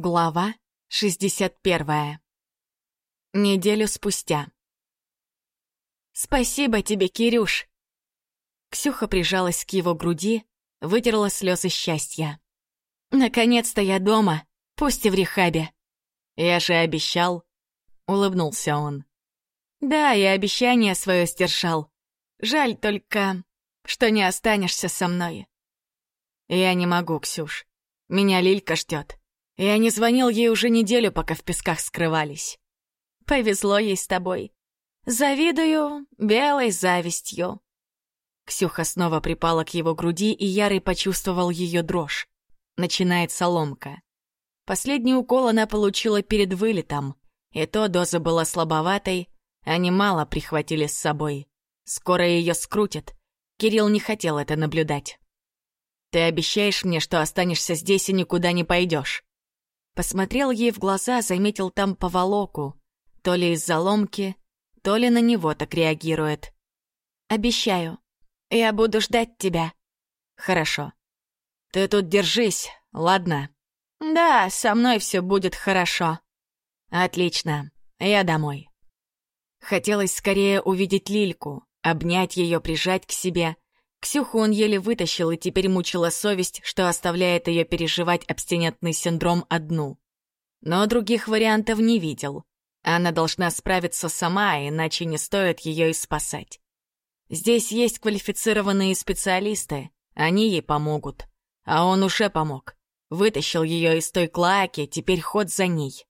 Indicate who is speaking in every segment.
Speaker 1: Глава 61. Неделю спустя. «Спасибо тебе, Кирюш!» Ксюха прижалась к его груди, вытерла слезы счастья. «Наконец-то я дома, пусть и в рехабе!» «Я же обещал!» — улыбнулся он. «Да, я обещание свое сдержал. Жаль только, что не останешься со мной». «Я не могу, Ксюш. Меня Лилька ждет. Я не звонил ей уже неделю, пока в песках скрывались. Повезло ей с тобой. Завидую белой завистью. Ксюха снова припала к его груди, и Ярый почувствовал ее дрожь. Начинается ломка. Последний укол она получила перед вылетом, и то доза была слабоватой, они мало прихватили с собой. Скоро ее скрутят. Кирилл не хотел это наблюдать. «Ты обещаешь мне, что останешься здесь и никуда не пойдешь?» Посмотрел ей в глаза, заметил там поволоку. То ли из-за ломки, то ли на него так реагирует. «Обещаю. Я буду ждать тебя». «Хорошо. Ты тут держись, ладно?» «Да, со мной все будет хорошо». «Отлично. Я домой». Хотелось скорее увидеть Лильку, обнять ее, прижать к себе — Ксюху он еле вытащил, и теперь мучила совесть, что оставляет ее переживать абстинентный синдром одну. Но других вариантов не видел. Она должна справиться сама, иначе не стоит ее и спасать. Здесь есть квалифицированные специалисты, они ей помогут. А он уже помог. Вытащил ее из той клаки, теперь ход за ней.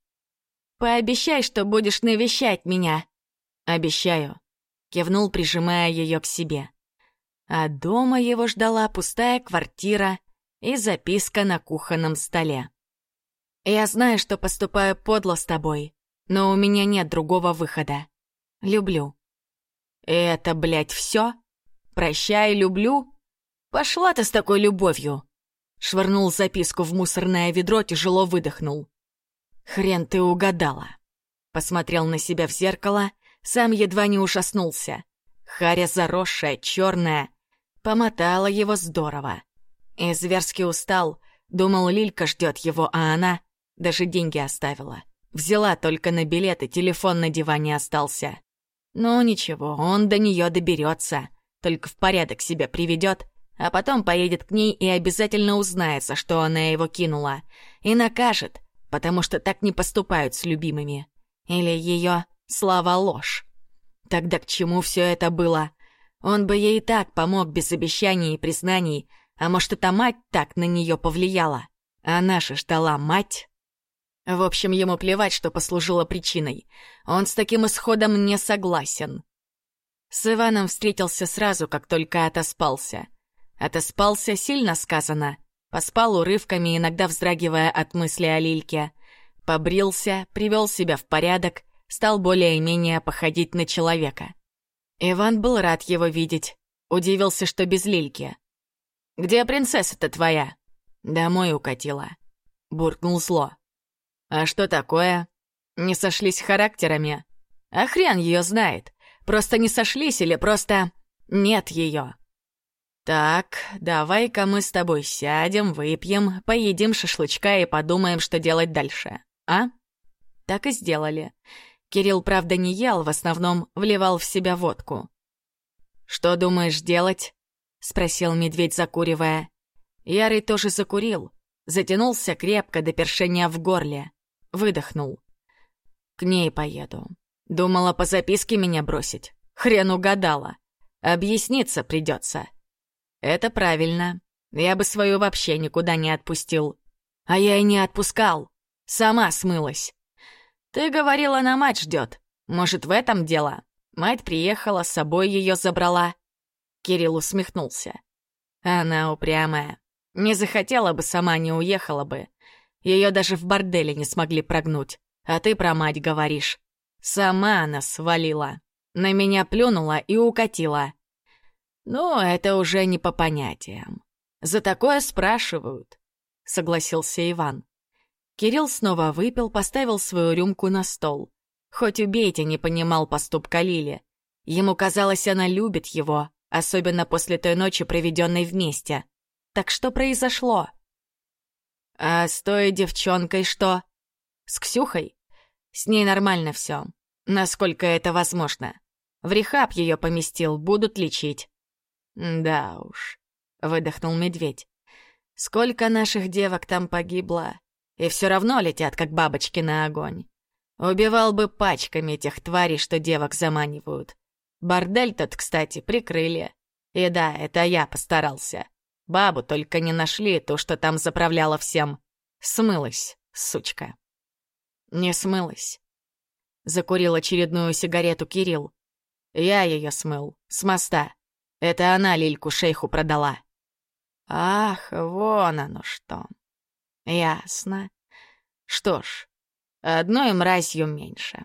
Speaker 1: «Пообещай, что будешь навещать меня». «Обещаю», — кивнул, прижимая ее к себе а дома его ждала пустая квартира и записка на кухонном столе. «Я знаю, что поступаю подло с тобой, но у меня нет другого выхода. Люблю». «Это, блядь, все? Прощай, люблю? Пошла ты с такой любовью!» Швырнул записку в мусорное ведро, тяжело выдохнул. «Хрен ты угадала!» Посмотрел на себя в зеркало, сам едва не ужаснулся. Харя заросшая, черная, Помотала его здорово. И зверски устал. Думал, Лилька ждет его, а она даже деньги оставила. Взяла только на билет, и телефон на диване остался. Ну ничего, он до нее доберется. Только в порядок себя приведет, а потом поедет к ней и обязательно узнается, что она его кинула. И накажет, потому что так не поступают с любимыми. Или ее слова ложь. Тогда к чему все это было? Он бы ей и так помог без обещаний и признаний, а может, эта мать так на нее повлияла. А наша ждала мать. В общем, ему плевать, что послужило причиной. Он с таким исходом не согласен. С Иваном встретился сразу, как только отоспался. Отоспался сильно сказано. Поспал урывками, иногда вздрагивая от мысли о Лильке. Побрился, привел себя в порядок, стал более-менее походить на человека. Иван был рад его видеть. Удивился, что без Лильки. «Где принцесса-то твоя?» «Домой укатила», — буркнул зло. «А что такое? Не сошлись характерами? А хрен ее знает. Просто не сошлись или просто нет ее?» «Так, давай-ка мы с тобой сядем, выпьем, поедим шашлычка и подумаем, что делать дальше, а?» Так и сделали. Кирилл, правда, не ел, в основном вливал в себя водку. «Что думаешь делать?» — спросил медведь, закуривая. Ярый тоже закурил, затянулся крепко до першения в горле. Выдохнул. «К ней поеду. Думала по записке меня бросить. Хрен угадала. Объясниться придется. Это правильно. Я бы свою вообще никуда не отпустил. А я и не отпускал. Сама смылась. «Ты говорила, на мать ждет. Может, в этом дело? Мать приехала, с собой ее забрала». Кирилл усмехнулся. Она упрямая. Не захотела бы, сама не уехала бы. Ее даже в борделе не смогли прогнуть. А ты про мать говоришь. Сама она свалила. На меня плюнула и укатила. Ну, это уже не по понятиям. За такое спрашивают, согласился Иван. Кирилл снова выпил, поставил свою рюмку на стол. Хоть убейте, не понимал поступка Лили. Ему казалось, она любит его, особенно после той ночи, проведенной вместе. Так что произошло? А с той девчонкой что? С Ксюхой? С ней нормально все, насколько это возможно. В рехаб ее поместил, будут лечить. Да уж, выдохнул медведь. Сколько наших девок там погибло, и все равно летят, как бабочки на огонь. Убивал бы пачками этих тварей, что девок заманивают. Бордель тот, кстати, прикрыли. И да, это я постарался. Бабу только не нашли, то, что там заправляла всем. Смылась, сучка. Не смылась. Закурил очередную сигарету Кирилл. Я ее смыл, с моста. Это она лильку шейху продала. Ах, вон оно что. Ясно. Что ж, одной мразью меньше.